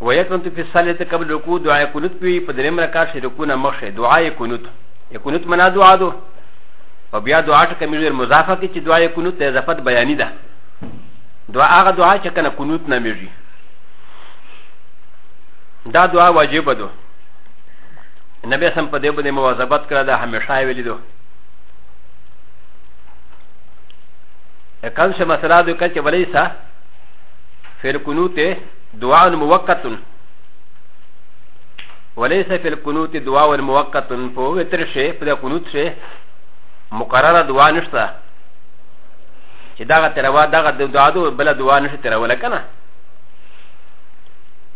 ويكون في الصلاة قبل الركوع دعاء كنوت بي بدريم ركعة شركونا مخشي دعاء كنوت يكونوت منا دعاء دو وبيا دعاء كمير مضافة كي دعاء كنوت لإضافة بياني ده دعاء هغه دعاء چې کنه قنوت نه میږي دا دعاء واجب ده نبی سم په دې باندې مواظبت کړه دا همیشه یې ویلي ده کله چې مسله ده کله چې ولې سه في القنوت دعاء موقت وليس في القنوت دعاء موقت فوتر شيء فدا قنوت شيء مقرر دعاء نشتا چې دغه تروا دغه دعا دو بل دعا نشته تروا لکنه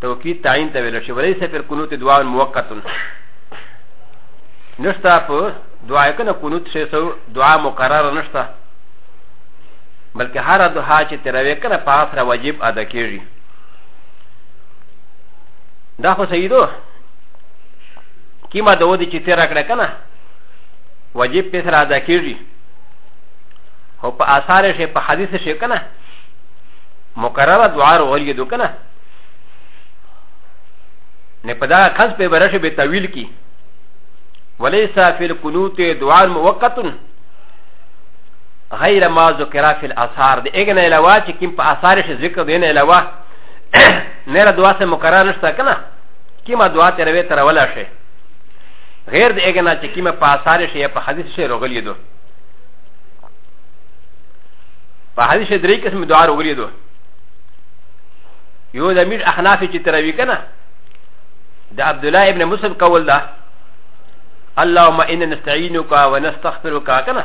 توقيت تعين ته ویل شي وليس في القنوت دعاء موقت نشتا په دعا کنه قنوت شيء سو دعا مقرر نشتا بلکې هره دوحه چې تیروي کنه په هغه سره واجب ادا کیږي دا خو صحیح ده کیما دوه دي چې تیر کړه کنه واجب په سره ادا کیږي او په آثار شي په حدیث شي کنه مقرره دعا ورغلی دو کنه نه په دا خاص په برشه به طویل کی وليس في القنوت دعاء موقت غیر ما ذکر فی الاثار د اګن علاوه چې کیم په اثار شي ذکر دین علاوه نه را دعا سره مقرر نشته کنه کیما دعا ته روي تر ولا شي غیر د اګن چې کیما په اثار شي په حدیث شي روغلی دو په حدیث شي درې قسم دعا روغلی دو یو د میر احناف چې تر وی کنه د عبد الله ابن مسعود قول ده اللهم انا نستعينك ونستغفرك كنا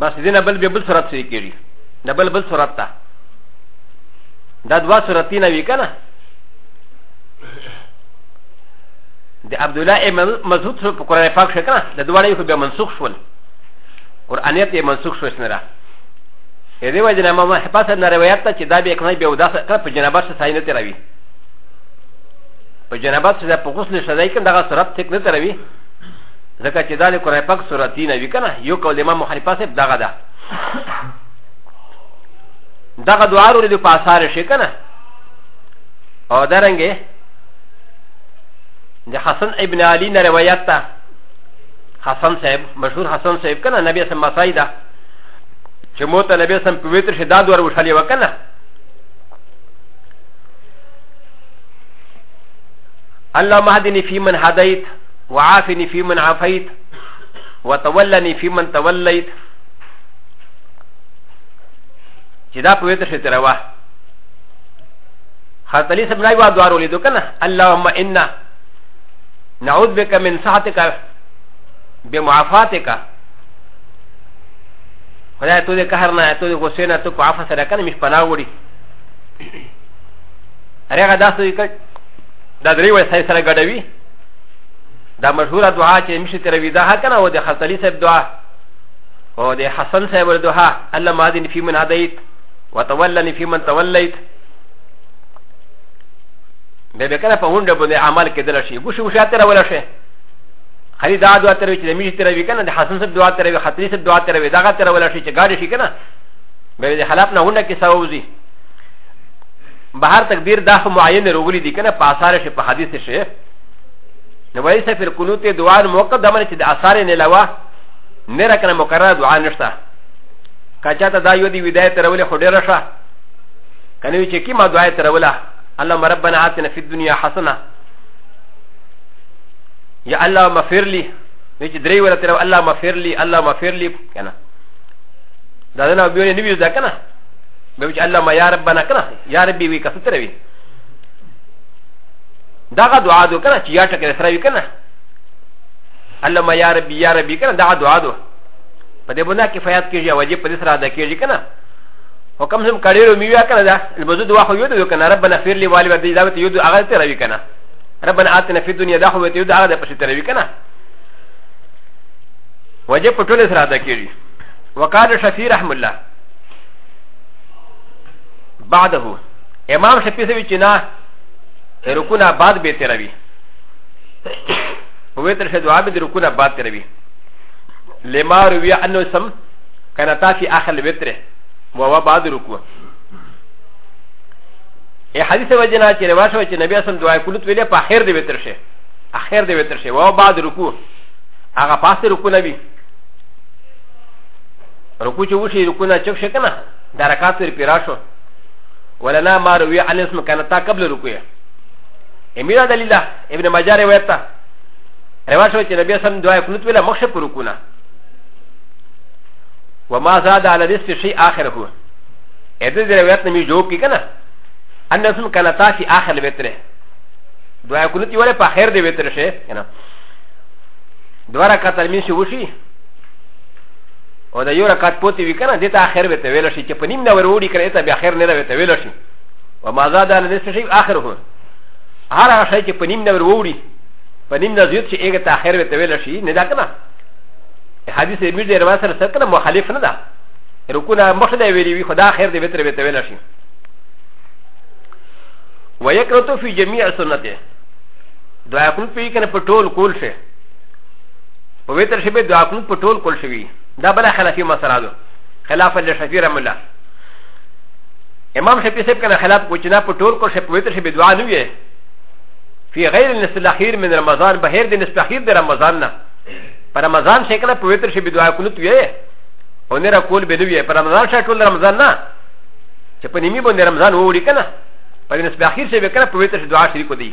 بس دینه بل به بل صورت سری کیږي نه بل بل صورت ته دا دوا صورتینه وی کنه د عبد الله ابن مسعود سره په قران پاک شکنه د دواړو یو به منسوخ شول قرانیت یې منسوخ شو سره ا دې وجه نه ما حفاظ نه روایت ته چې دا به کنه به وداسه کړ په جنابت سره ساينه تروي په جنابت سره په غسل سره کنه دغه صورت تک نه تروي ځکه چې دا د قرآن پاک سورت دی نه وي که نه یو قول د امام محنیفه صاحب دغه ده دغه دعا وروړي د په اثار شي که نه او درنګې د حسن ابن علي نه روایت ده حسن صاحب مشهور حسن صاحب که نه نبي اسم مسائی ده چې مو ته نبي اسم په ویتر شي دا دوار وشالي وکه نه اللهم هدني في من هديت وعافني في من عافيت وتولني في من توليت چې دا په ویته شي تروا خاطلی سب نه یو دوار ولیدو کنه اللهم انا نعوذ بك من ساعتك بمعافاتك خدای ته دې قهر نه ته دې غصې نه ته په عفو سره کنه مش پناه وړي هرهغه داسې دا درې وایي سره ګډوي دا مشهوره دعا چې مشي تروي دا ها کنه او د خلطلي صاحب دعا او د حسن صاحب ور دعا الله مادن فی من هدیت وتولنی فی من تولیت به به کنه په هوند باندې عمل کېدل شي ګوشو ګوشو تر ولا شي خلی دا دعا تروي چې مشي تروي کنه د حسن صاحب دعا تروي خلطلي صاحب دعا تروي دا تر ولا شي چې گاډي شي کنه به د حلاب نه هونه کې سوزي بهر تکبیر دا خو معین روغلی دی کنه په اثار شي په حدیث شي نو وایي چې پر قنوت دعا موقع د منه چې د اثار نه علاوه نه راکنه مقرره دعا نشته کچا ته دا یو دی ودای تر ولې خو ډیر شه کنه چې کی ما دعا تر ولا الله ربنا آتنا فی الدنیا حسنه یا الله مغفر لی نو چې درې ولا تر الله مغفر لی الله مغفر لی کنه دا نه بیو نه ویل دا کنه به وچ الله ما يا ربنا كنا يا ربي وي كسوتر وي دغه دعا دو کنه چې یا ټکه سره وی کنه الله ما یا ربي یا ربي کنه دغه دعا دو په دې باندې کفایت کیږي واجب په دې سره ادا کیږي کنه حکم هم کړیرو میوه کنه دا البزو دعا خو یو دو کنه ربنا اغفر لي والي ودي دا ته یو دو هغه ته راوي کنه ربنا آتنا في الدنيا دا خو ته یو دو هغه په ستر وی کنه واجب په ټول سره ادا کیږي وقال شفیع رحم الله بعده امام شفیع سوی چې نه رکونه بعد به تیروي په وتر شه دعا به د رکونه بعد تیروي لما روي انه سم کنه تا فی اخر الوتر وهو بعد رکوع ای حدیث وجنا چې روا شو چې نبی اسلام دعا کولت ویلې په اخر دی وتر شه اخر دی وتر شه وهو بعد رکوع هغه پاسه رکوع نه وي رکو چې وشي رکو نه چک شي کنه دا رکعت ور پیرا شو ولنا ما روي عن اسم كان تا قبل رکو یې امیر دلیل ابن ماجه روایت تا روایت شو چې نبی سم دعا قنوت ویلا مخ پر رکو نه وما زاد على نصف شيء اخره ا د دې روایت نه می جواب کی کنه ان اسم کنا تا فی اخر الوتر دعا کولت یو په خیر دی وتر شه کنه دواره کتل می شو شي او دا یو رکعت پوتې وي که نه دې ته اخر به ته ویل شي چې په نیم نه ور وړي که نه ته بیا خیر نه به ته ویل شي و ما زاد علی نصف شي اخر هو هر هغه شی چې په نیم نه ور وړي په نیم نه زیات شي هغه ته اخر به ته ویل شي نه دا که نه حدیث ابن دی روایت سره سره کنه مخالف نه ده رکونه مخ دی ویلی وی خدا خیر دی وتر به ته ویل شي ويكرتو في جميع سنته دعا يكون في كان بتول كل شيء په وتر شپې دعا کوم په ټول کول شوي دا بل خلافي مسله ده خلاف له شفیع رحم الله امام شفیع صاحب کنه خلاف کو چې نه په ټول کول شي په وتر شپې دعا نه وي في غير النصف الاخير من رمضان بهر د نصف الاخير د رمضان نه په رمضان شي کنه په وتر شپې دعا کونت وي او نه را کول به نه وي په رمضان شي ټول رمضان نه چې په نیمه باندې رمضان ووري کنه په نسبت اخیر شي به کنه په ویته دعا شریکو دی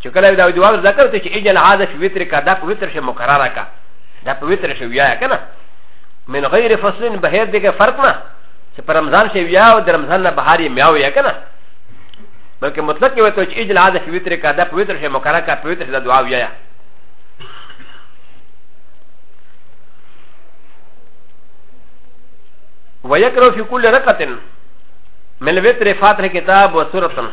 چې کله دا دعا ذکر ته چې اجل هذا في وتر کا دا په وتر شي مقرره کا دا په وتر شي ویا کنه من غیر فصل بهر دغه فرق نه چې پر رمضان شي ویا او د رمضان نه بهار یې میاو یا کنه بلکې مطلق یې وته چې اجل هذا في وتر کا دا په وتر شي مقرره کا په وتر شي دا دعا ویا ويكره في كل ركعه من الوتر فاتح كتاب وسوره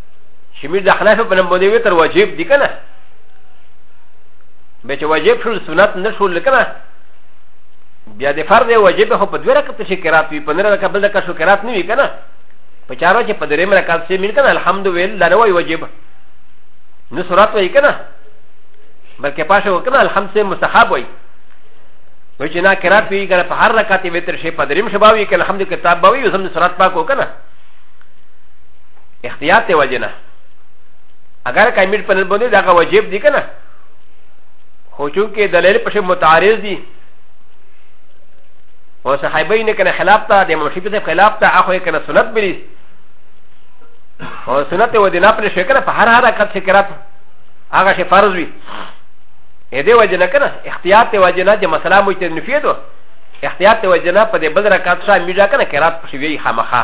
چې مې د اخلاف په نوم باندې وتر واجب دي کنه به چې واجب شول سنت نه شول کنه بیا د فرض واجب خو په دوه رکعت شي قرات وي په نه رکعت بل رکعت شو قرات نه وي کنه په چارو چې په درې رکعت شي مين کنه الحمدلله نه وای واجب نو سورات وای کنه بلکې پاشه وکنه الحمد سے مستحب وای وای چې نه قرات وي کنه په هر رکعت وتر شي په درې مشباوي کنه الحمد کتاب باوي زم سورات پاک وکنه اختیار ته وجه نه اگر که امیر په نن باندې دغه واجب دی که نه خو چونکې دلیل پښې متعارض دي او صحابه یې نه کنه خلاف ته د امام شفیع خلاف ته اخو یې کنه سنت بلی او سنت و دینه پر شي کنه په هر هر حرکت شي کرات هغه شي فرض وي اې دې وجه نه کنه احتیاط ته وجه نه چې مسله مو ته نفي دو احتیاط ته وجه نه په دې بل رکعت شاه میډا کنه کرات شي وي خامخا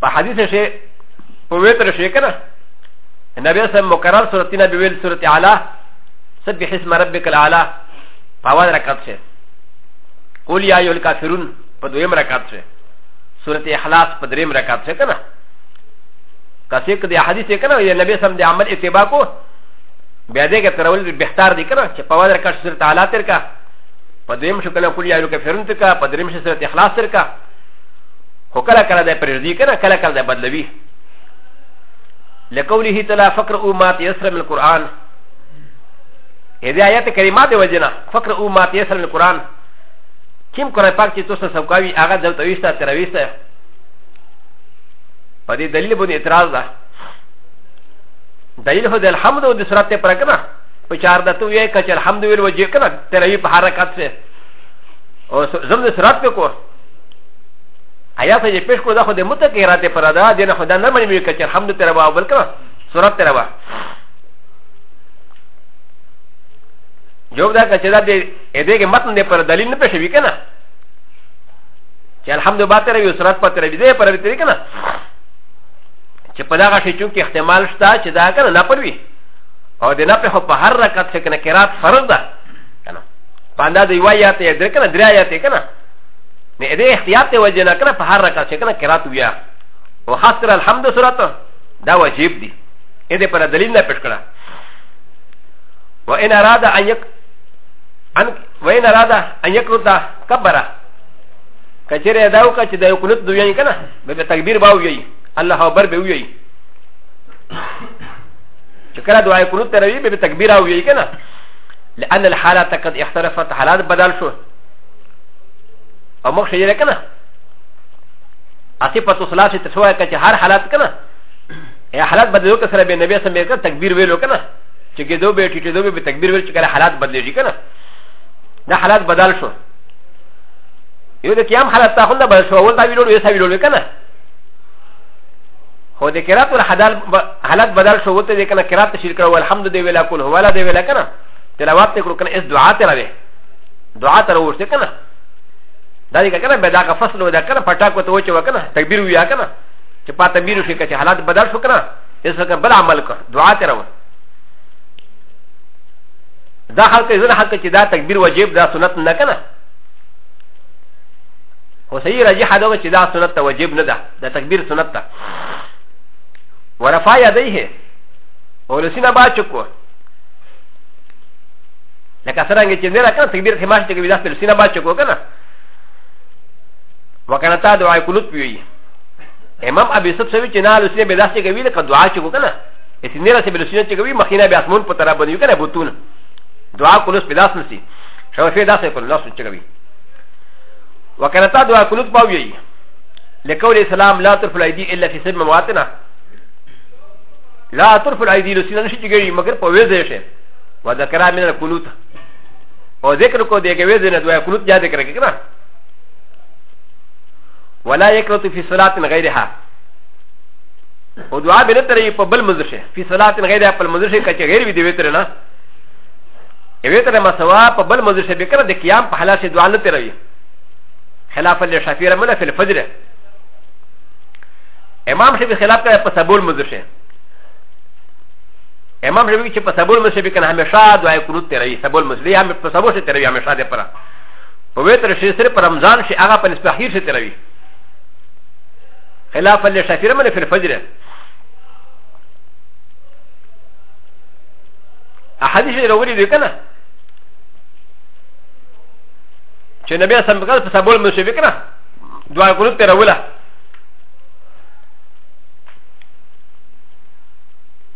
په حدیث شي په وتر شي کنه نبی صلی الله علیه وسلم مکرر سورتینا بویل سورت اعلی سبح اسم ربک الاعلی په اول رکعت شي قول یا ایو الکافرون په دویم رکعت شي سورت اخلاص په دریم رکعت شي کنه کسې کدي حدیث کنه یا نبی صلی الله علیه وسلم د عمل اتباع کو بیا دې کې ترول بهتار دي کنه چې په اول رکعت سورت اعلی تر کا په دویم شو کنه قول یا ایو الکافرون تر کا په دریم شو سورت اخلاص تر کا خو کله کله د پرېږدي کنه کله کله د بدلوي لقوله تعالی فقر او ما تيسر من القرآن هذه آيات كريمة دي وجنا فقر او ما تيسر من القرآن كم قرآن پاک چی توسن سوکاوی آغا دل تویستا ترویستا پا دی دلیل بودی اعتراض دا دلیل خود الحمد و دی صورت تی پر کنا پا چار دا تو یای کچ الحمد ویل وجی کنا تروی پا حرکت سے او زم دی صورت پی کور ایا څه چې پیش کړو دا خو د متکرات پر ادا دینه خو دا نه منې مې کچر حمد تر وا بل کړه صورت تر وا جواب دا کچر دا دې دې کې متن دې پر دلیل نه پېښوي کنه چې الحمد با تر وی صورت پر تر وی دې پر وی تر کنه چې په دا غشي چې احتمال شته چې دا کنه نه پروي او د نه په په هر رکعت کې نه قرات فرض ده کنه پاندا دی وایاته درکنه درایاته کنه ن ا د ي اختيار ته وجه نه کنه په هر رکعت شي کنه قرات ويا او خاص کر الحمد سورت دا واجب دي ا د ي پر دليل نه پټ کړه و ان اراد ان يك ان و ان اراد ان يكرت كبره کچره دا وکړه چې د یو قنوت دوی نه کنه به تکبیر باو یی الله اکبر به وی چې کله دعای قنوت ته روي به تکبیر او یی کنه لان الحالات قد اختلفت حالات بدل شو او مخ شجره کنه اسی پتو صلاح سے تسوا کہ ہر حالات کنه اے حالات بدلو کہ سر بے نبی سم بے تکبیر ویلو کنه چې کې دوه بیٹی ته دوه به تکبیر ور چې کله حالات بدلېږي کنه دا حالات بدل شو یو د قیام حالات ته خونده بدل شو اول دا ویلو یې سا ویلو کنه هو د کرات ول حالات بدل شو وته د کنه کرات شرک او الحمد دی ویلا کول هو ولا دی ویلا کنه تلاوت کړو کنه اس دعا ته راوي دعا تر وشته کنه دا دې کنه به دا کا فصل ودا کنه پټا کو ته وچو کنه تکبیر ویا کنه چې پات تکبیر شي کچه حالات بدل شو کنه اس کا بل عمل کو دعا تر و دا حال کې زنه حق چې دا تکبیر واجب دا سنت نه کنه هو صحیح راجح دا چې دا سنت واجب نه ده دا تکبیر سنت ده ورفع يديه ولسنا باچكو لکه سرنګ چې نه راکنه تکبیر ته ماشته کوي دا خپل سینه باچ کو کنه وکنه تا دعا کولت پیوي امام ابي سب سوي چې نه لسنه به داسې کوي لکه دعا چې کو کنه چې نه راځي بل سینه چې کوي مخینه به اسمون په طرف باندې کنه بوتون دعا کولت په داس نسی شو فی داسې کول لاس چې کوي وکنه تا دعا کولت باوي لقول السلام لا ترفع الايدي الا في سبب مواطنه لا ترفع الايدي لسنه نشي چې کوي مگر په وځه شي و ذکر من القنوت او ذکر کو دې کې وزن دوه قنوت جا ذکر کې کنه ولا يكرت في صلاه غيرها او دعا به تر یې په بل مزشه په صلات نه غیر په مزشه کچ غیر وی دی وتر نه یوه تر ما سوا په بل مزشه به کړه د قیام په حالت دعا نه تر وی خلاف له شافیر من فی الفجر امام شفیع خلاف کړه په سبول مزشه امام شبی چې په سبول مسجد کې همیشه دعای قنوت تیروي سبول مسجد هم په سبول شي تیروي همیشه ده پر په وتر شي سره پر رمضان شي هغه په نسبت اخیر شي تیروي خلاف للشافعي من في الفجر احاديث الاولي دي كنا چې نبی اسلام په کله سبول مسجد کې نه دعای قنوت تیروله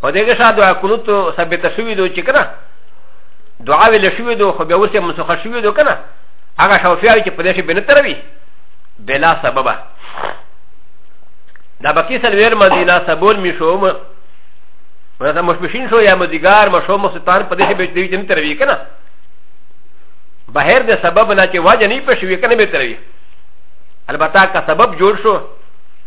په دې کې ساده قنوت ثابت شوی دی چې کنه دعا ویل شوی دی خو بیا اوسه مسخ شوی دی کنه هغه شوفیا چې په دې شي بنه تروي بلا سببه دا بکی سلویر مدینه سبول میشوم ورته مشمشین شو یا مدیګار مشو مستان په دې به دې چې تر وی کنه بهر د سبب نه چې واجه نه پښوی کنه به تر وی البته کا سبب جوړ شو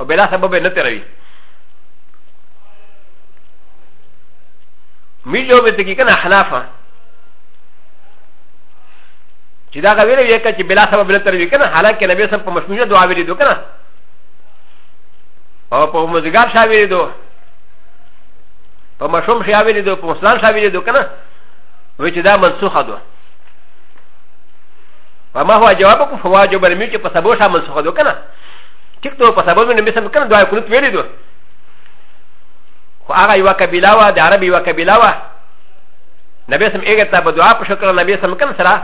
او بلا سبب نه تروي ميجو به تکي کنه حنافه چې دا غویل یې کړه چې بلا سبب نه تروي کنه حالانکه نبی سم په مشموله دعا ویلې دو کنه او په مزګار شاه ویلې دو په مشوم شاه ویلې دو په مسلمان شاه ویلې دو کنه وی چې دا منسوخه دو فما هو جوابكم فواجب الميت فسبوشا منسوخه دو کنه ټیک ته په سبب نبی سم کنه دعا قنوت ویلې دو خو هغه یو قبیله وا د عربي یو قبیله وا نبی سم هغه ته په دعا په شکر نبی سم کنه سره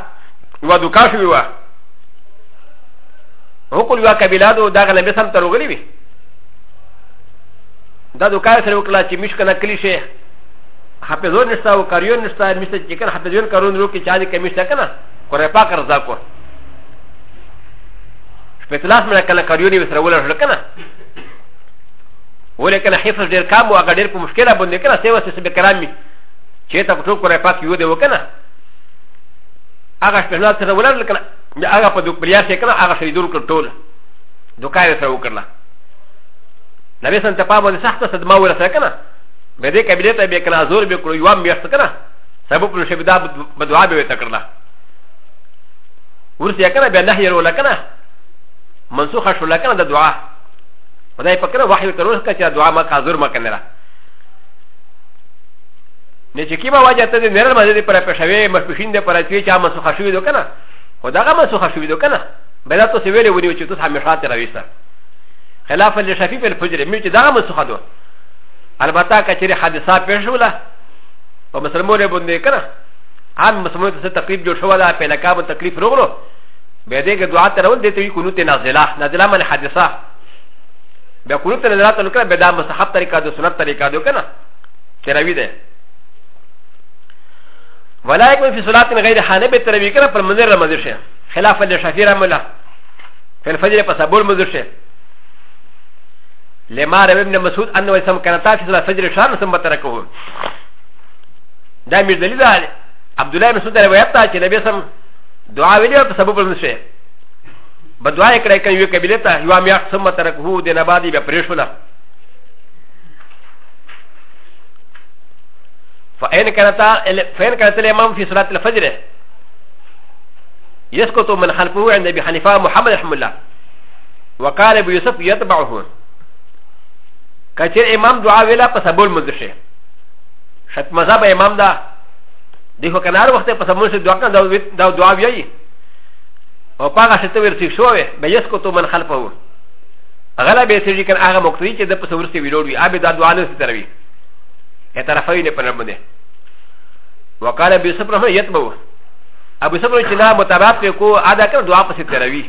یو دوکا شوی وا هو کول یو قبیله دو دغه نبی سم ته روغلی وی دا دوکا سره وکړه چې مش کنه کلی شي حافظون نشتا او کاریون نشتا مشته چې کنه حافظون کارون رو کې چا دې کمیشته کنه قرآن پاک رضا کو شپتلاس منه کنه کاریونی وسره ولا شل کنه ولې کنه حفظ ډیر کام او هغه ډیر په مشکله باندې کنه سیوا سیس به کرامي چې تا ټول کړه پاک یو دی وکنه هغه شپتلاس سره ولا شل کنه هغه په دوه پریا سره کنه هغه شهیدور کړ ټول دوکای سره وکړه نبی سن ته پام باندې سخت صدمه ورسره کنه به دې کبیله ته به کنه زور به کړو یو میاشت کنه سبب نشه به دا بدوا به وته کړله ورسې یا کنه بیا نهی وروله کنه منسوخه شوله کنه د دعا خدای په کړه وحی ورته روښ کړه چې دعا ما کاذور ما کنه نه چې کیما واجه ته د نرل مزه دې پر پښوی مشپښین دې پر چې چا منسوخه شوې دو کنه خداغه منسوخه شوې دو کنه بل تاسو ویلې ونیو چې تاسو همیشه ته راويسته خلاف لشفیف الفجر مې چې دا منسوخه دو البته کچره حادثه پیښ وله په مسلمانو باندې کنه عام مسلمان ته تکلیف جوړ شو دا په لکه مو تکلیف رغلو به دې کې دعا ته راول دې ته کو نو ته نازله نازله من حادثه به کو نو ته نازله ته لکه به دا مستحب طریقه د سنت طریقه دو کنه چې راوي ده ولا يكون في صلاه غير حانبه تروي کنه پر منظر رمضان شه خلاف الشافعي رحمه الله في الفجر په سبول مزر شه لما روي ابن مسعود انه سم كان تافي صلاه الفجر شان ثم تركه دا میر دلیل ده عبد الله مسعود روایت ده چې نبی سم دعا ویلې او سبب ولن شي بد دعا یې کړې کړې یو قبیله ته یو میاش سم ترک هو د نه بعد به پرېښونه فإن كانت فإن كانت الإمام في صلاة الفجر يسكت من خلفه عند أبي حنيفة محمد رحمه الله وقال أبو يوسف يتبعه كثير إمام دعاء ولا فسبول مدرشه شت مذهب امام دا دی خو کنار وخت په سمون شي دعا کنه دا دعا ویي او پاګه شت ورسې شو وي به یس کو تو من خلفه غلا به سړي کنه هغه مقتدی چې د په سور سي ویلوړ وي ا به دا دعا نه ستروي هه طرفوي نه پنه باندې وقال ابي صبر هو يتبو ابو صبر چې نه متابعت کو ادا کړ دعا په ستروي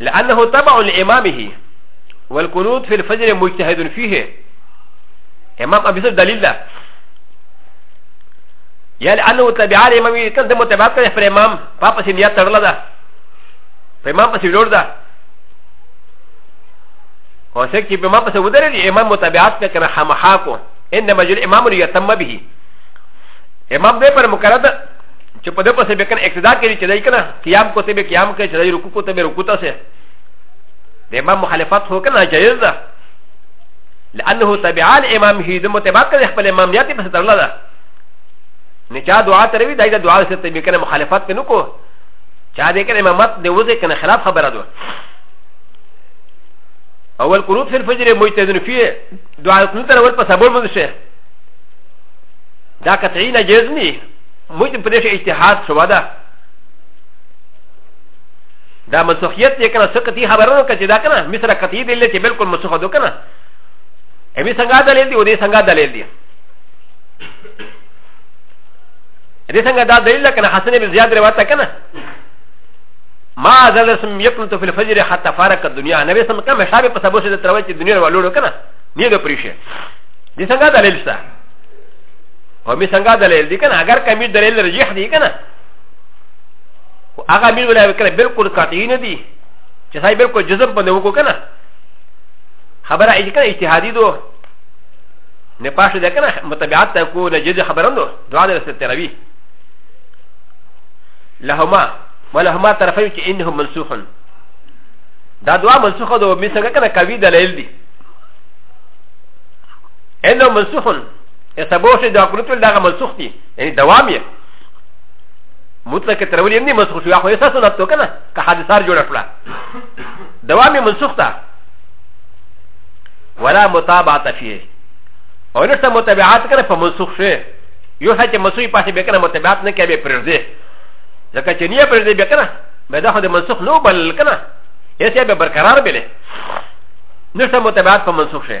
لانه تبع لامامه والقنوت في الفجر مجتهد فيه امام ابي سعيد دليل ده يا لانه تبع الامام يكن ده متبع كده في الامام بابا سي نيات ترلا ده في امام بس يلور ده وسكي بامام بس ودر الامام متبعات كان حمحاكو انما جل امام يتم به امام ده پر مقرر چې په دې پسې به کنه اقتدا کوي چې دای کنه قیام کوته به قیام کوي چې دای رکوع کوته به رکوع ته د امام مخالفت هو کنه جایز ده لانه تبعان امام هی د متبعت کړي خپل امام نیاتي په سترله ده نه چا دعا تروي دای د دعا سره تبي کنه مخالفت کنه کو چا دې کنه امامت د وځي کنه خلاف خبره ده اول قنوت في الفجر مجتهد فيه دعاء القنوت الاول فسبب من الشيخ دا قطعي نجزني مجتهد في اجتهاد شواده دا منسوخیت دی کنه سقط دی خبرونه کچې دا کنه مثل قطعی دی چې بالکل منسوخ دو کنه امی څنګه دلیل دی او دې څنګه دلیل دی دې څنګه دا دلیل کنه حسن بن زیاد روایت کنه ما زال اسم يقنط في الفجر حتى فارق الدنيا نبي سم كم شابه بسبوش د تروي چې دنیا ولولو کنه نه د پریشه دې څنګه دلیل شته او می څنګه دلیل دی کنه اگر کمی دلیل رجح دی کنه خو هغه مين ولا وکړه بالکل قطعي نه دي چې ساي بالکل جزم باندې وکړو کنه خبره اې کنه اجتهادي دو نه پاشه ده کنه متبعات ته کو نه جز خبرم دو دعا ده رسته تروي لهما ولهما طرفي چې انهم منسوخن دا دعا منسوخه دو مين څنګه کنه کوي دلایل دي انه منسوخ ن ا س ب و ش د ا ك ر ت ل د ا غ ا منسوخ دي يعني دوام ي مطلق ترولي هم مسخ شو خو اساس نه تو کنه که حادثار جوړ کړه دوام منسوخ تا ولا متابعه فيه او نشته متابعات کنه په منسوخ شي یو څه چې مسوي پاتې به کنه متابعات نه کوي پر دې ځکه چې نیه پر دې به کنه به دا خو د منسوخ نو بل کنه یې څه به برقرار بلې نشته متابعات په منسوخ شي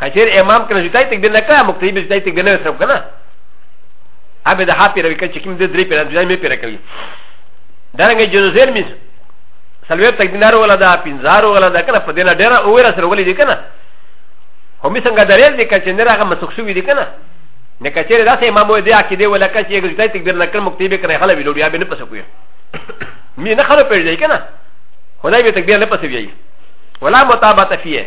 کچیر امام کنه جتای تک بنا کړه مقتدی به جتای تک بنا سره کنه ابه د هاپی روي کچ کوم د درې پیرا جای می پیرا کوي دا رنګ جنوزیر می سلوی تک دینار ولا دا پینزار ولا دا کنه په دینه ډیره او ور سره ولې دي کنه هم څنګه درې دي کچ نه راغه مسخ شوی دي کنه نه کچیر داسې امام وې دی عقیده ولا کچ یې جتای تک بنا کړه مقتدی به کنه خلا ویلو بیا به نه پسه کوي می نه خلا پیژې کنه خدای به تک بیا نه پسه ویي ولا متابعت فيه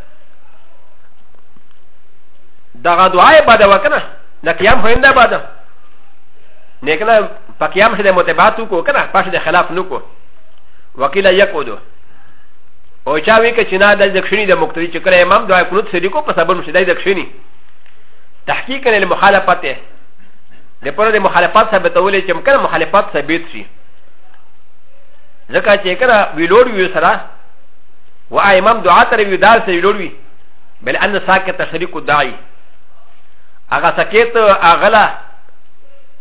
دغه دعا یې بده وکنه د قیام خو نه بده نه کنه په قیام سره متبعات وکړو کنه پښه د خلاف نه کو وکیل یقودو او چا وی که چې نه د ځکشنی د مقتدی چې کړه امام دعا قنوت سری کو په سبب مشدای ځکشنی تحقیق کړي مخالفت ته د پره د مخالفت ثابتولې چې مکه مخالفت ثابت شي ځکه چې کړه ویلوړ وی سره و امام دعا تر وی دار سره لوړ وی بل ان ساکت شریک داعی هغه سکیت اغلا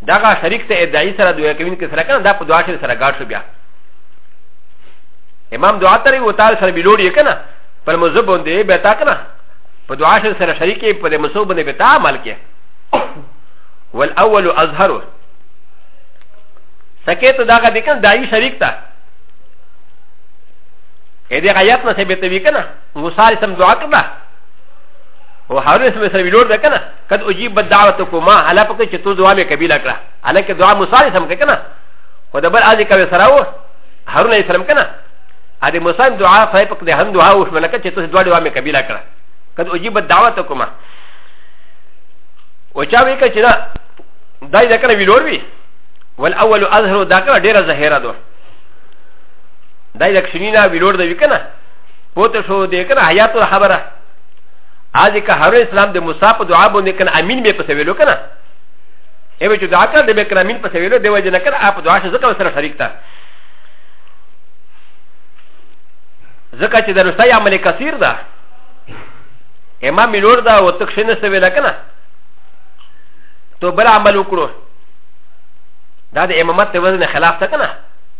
دغه شریک ته ادعای سره دوی کوین کې سره کنه دا په دعا سره ګاډ شو بیا امام دعا تر وی وتار سره لوړ یې کنه پر مذهب باندې به تا کنه په دعا سره شریک یې په مذهب باندې به تا عمل کې والاول اظهر سکیت دغه دکن دای شریک ته ا د غیات نه ثابت وی کنه موسی علیه السلام دعا کړه او هارون اسلام سره ویلور ده کنه قد اجیب دعوتکما هلا پکې چې تو دعا مې قبیله کړه حالانکه دعا موسی علیه السلام کنه خو د بل ازي کوي سره و هارون علیه السلام کنه ا د موسی دعا فای پکې د هم دعا وش ملکه چې تو دعا دعا مې قبیله کړه قد اجیب دعوتکما او چا وی کړه چې دا دای ذکر ویلور وی والاول اظهر دا کړه ډیره ظاهره ده دا د کښنینا ویلور د وکنه پوته شو د کنه حیات خبره هذه که هر اسلام د موسی په دعا باندې کنه امین به پسې ویلو کنه ای به چې دعا کړ د به کنه امین پسې ویلو دی وجه نه کنه اپ دعا شو ځکه سره شریک تا ځکه چې د رسای عمل کثیر ده امام ویلور دا او تکښنه سره ویل کنه تو بل عمل وکړو دا د امامت وزن خلاف ته کنه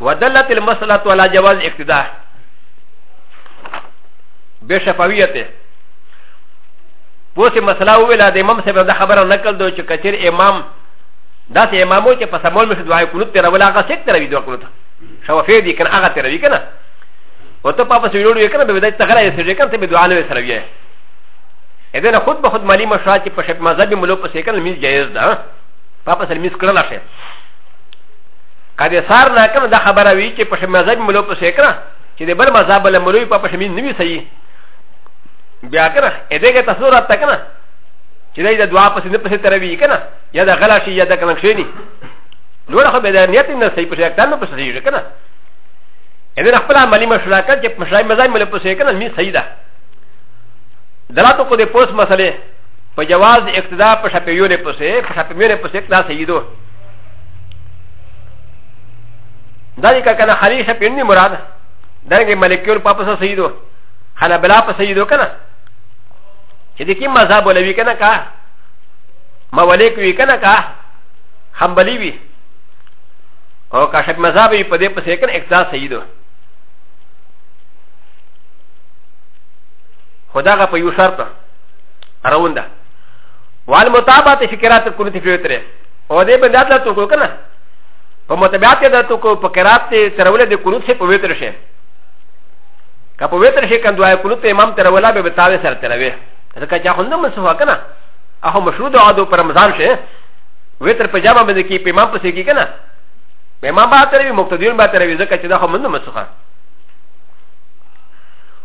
ودلت المسألة على جواز اقتداء بشفويته پوسې مسله وویله د امام صاحب دا خبره نقل دوی چې کچیر امام داسې امام و چې په سمول مې دعای قنوت تېره ولا هغه سیک تېروي دعا قنوت شوافی دي کنه هغه تېروي کنه و ته پاپه سې ویلوړ یې کنه به دای تغره یې سړي کنه ته به دعا نه سره ویې اذا نه خود به خود مالی مشروع چې په شپ مذهب ملو په سیکل میز جایز ده پاپه سره میز کړل شي که د سار نه کنه دا خبره وي چې په مذهب ملو په سیکره چې د بل مذهب له ملوي په پښمین نه وي صحیح بیا کنه ا دې کې تاسو راته کنه چې دا د دعا پسې نه پسې تروي کنه یا د غلا شي یا د کنه شي نه نو خو به د نیت نه صحیح پسې اکتر نه پسې صحیح کنه ا دې خپل عملی مشوره کړ چې مشای مزای مل پسې کنه می صحیح ده دراتو کو د پوس مسئله په جواز اقتدا په شپیونه پسې په شپیونه پسې اقتدا صحیح دوه دا دې کنه خلی شه پینې مراد دغه ملکیور په پسه سیدو خلا بلا په سیدو کنه چې دې کې مذهب ولوي کنه کا مولیک وی کنه کا حنبلی وی او کا شک مذهب په دې پسې کنه اقتدا سیدو خداغه په یو شرط روان ده والمتابعه فکرات الكنت في وتره او دې باندې اطلاع تو کو کنه په متبعات کې درته کو په قرات ته ترولې د قنوت سره په وتر شي که په وتر شي کندو آی قنوت امام ترولا به بتاوي سره تروي ځکه چې خوند مو سو کنه هغه مشروط او د پر رمضان شي وتر په جامه باندې کې په امام پسې کې کنه په امام به تروي مقتدیون به تروي ځکه چې دا خوند مو سو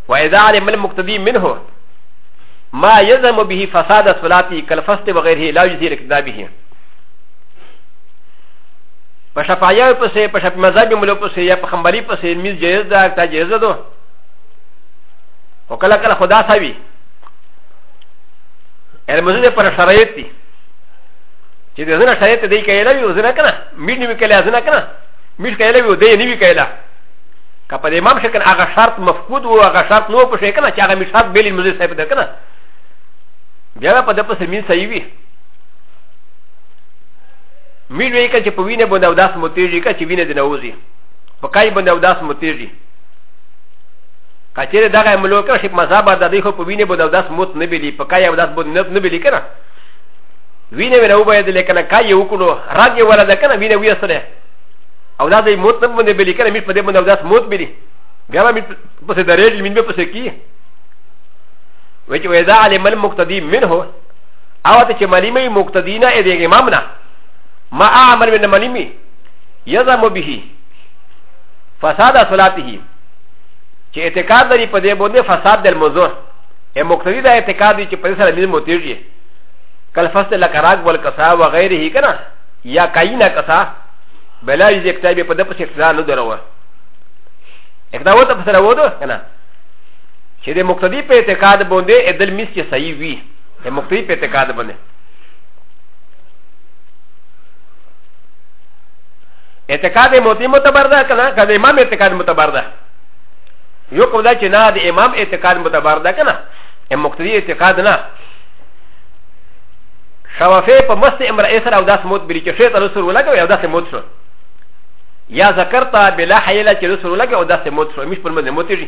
واذا علم المقتدی منه ما يلزم به فساد صلاته كالفسد وغيره لا يزيل اقتدابه په شفایا په سه په شپ مذهب ملو په سه یا په خمبلی په سه میز جایز ده تا جایز ده او کله کله خدا ساوی ال مزه پر شرایط دي چې د زنه شرایط دی کایلا وی وزنه کنه میډ نیو کایلا زنه کنه میډ کایلا وی دی نیو کایلا کپه د امام شکن هغه شرط مفقود وو هغه شرط نو په شکن چې هغه می شرط بیل مزه صاحب ده کنه بیا په دپسې مين صحیح وي مين وی که چې په وینه باندې اوداس مو تیږي که چې وینه دې نه وځي په کای باندې اوداس مو تیږي که چېرې دغه عملو کړه چې مذهب د دوی خو په وینه باندې اوداس موت نه بلی په کای اوداس باندې نه بلی کنه وینه ونه وباید لیکنه کای وکړو رد یې ولا ده کنه وینه وی سره او دا د موت نه باندې بلی کنه مې په دې باندې اوداس موت بلی بیا مې په څه درېږي مې په څه کی وجه وإذا علم المقتدي منه او ته چې مليمي مقتدینا اې دې امام نه ما اعمل من مليمي يزم به فساد صلاته چې اعتقاد لري په دې باندې فساد د موضوع ا مقتدی دا اعتقاد چې په سره مين موتیږي کل فصل لکراغ ول کسا و غیره کنا یا کاینا کسا بلا یې کتابه په دغه څه نه دروه اکدا وته په سره وته کنا چې د مقتدی په اعتقاد باندې ادل میس چې صحیح وي ا مختوی په اعتقاد باندې اعتقاد موتی متبر ده کنه که د امام اعتقاد متبر ده یو کوم دا چې نه د امام اعتقاد متبر ده کنه ا مختوی اعتقاد نه شوافه په مست امرأه سره او داس موت بلی چې شیطان رسول ولا کوي او داس موت شو یا ذکرتا بلا حیلا چې رسول ولا کوي او داس موت شو مش پر مده موت شي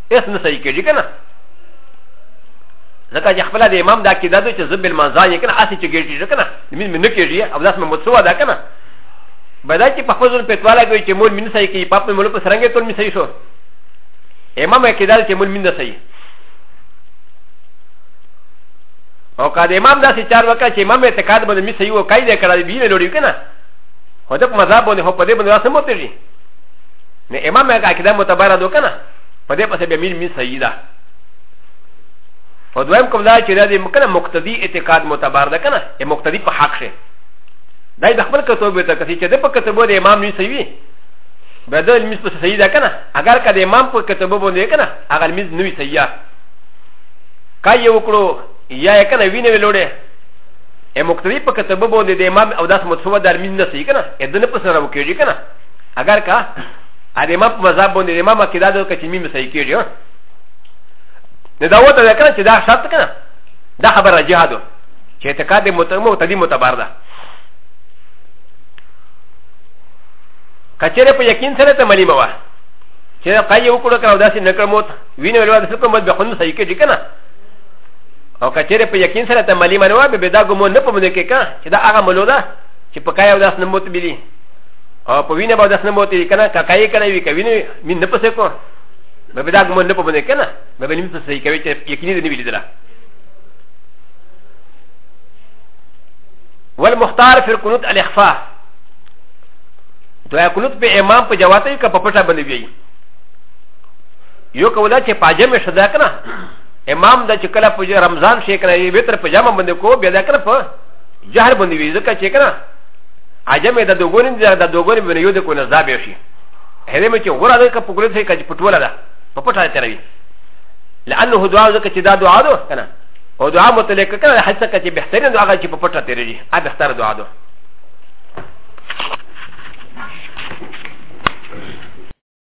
اس نه صحیح کېږي که نه ځکه چې خپله د امام دا کېدا ده چې زه بل منځه یې که نه هسې چې ګېټېږي که نه لمونځ مې نه کېږي او داس مې متسوه ده که نه بدا چې په خپل ځون پېتواله کوي چې مول مې نه صحیح کوي پاپ مې مول په سرنګې تول مې صحیح شو امام یې کېدا چې مول مې نه صحیح او که د امام داسې چار وکړه چې امام اعتقاد باندې مې صحیح و کای دی کړه بي نه لوري که نه هو د مذهب باندې هو په دې باندې داسې متېږي نه امام هغه عقیده متبره ده که نه په دې پسې به مين مين صحیح ده او دویم کوم دا چې دا د مکنه مقتدی اعتقاد معتبر ده کنه یا مقتدی په حق شه دا د خپل کتاب به تکسی چې د په کتابو د امام نه صحیح به د مس په صحیح ده کنه اگر که د امام په کتابو باندې کنه هغه مس نه وي صحیح کای یو کړو یا کنه وینه ولوړې ا مقتدی په کتابو باندې د امام او داس متصوب در مس نه صحیح کنه اذن په سره وکړي کنه اگر که ا د امام په مذهب باندې د امام عقیده ده که چې میم صحیح کېږي نه دا وته ده کنه چې دا شرط کنه دا خبر راجه ده چې اعتقاد د متدی متبر ده کچېره په یقین سره ته ملي موا چې قایې وکړو کنه داسې نکړ موت وینې ولوا د سکه موت به خون صحیح کېږي کنه او کچېره په یقین سره ته ملي منوا به دا ګمو نه پمنه کې کنه چې دا هغه ملو ده چې په کایو داس نه موت بلی او په وینه باندې سم موتی کنه کاکای کنه وی کوي نه مين نه پسې کو به به دا ګمون نه پمنه کنه به به نیم څه صحیح کوي چې یقیني دې نه ویل دلا والمختار في القنوت الاخفاء دا قنوت په امام په جواته کې په پټه باندې وی یو کولا چې پاجمه شدا کنه امام د چې کله په رمضان شي کنه یې به تر پجامه باندې کو بیا دا کنه په جهر باندې وی ځکه چې کنه عجمه د دوګونی د دوګونی بنه یو د کو نزا به شي هغه مې چې غره ده که په ګره څه کې پټوله ده په پټه تروي لانه دعا ځکه چې دا دعا ده کنه او دعا متعلق کنه حتی که چې بهترین دعا چې په پټه تروي هغه بهتر دعا ده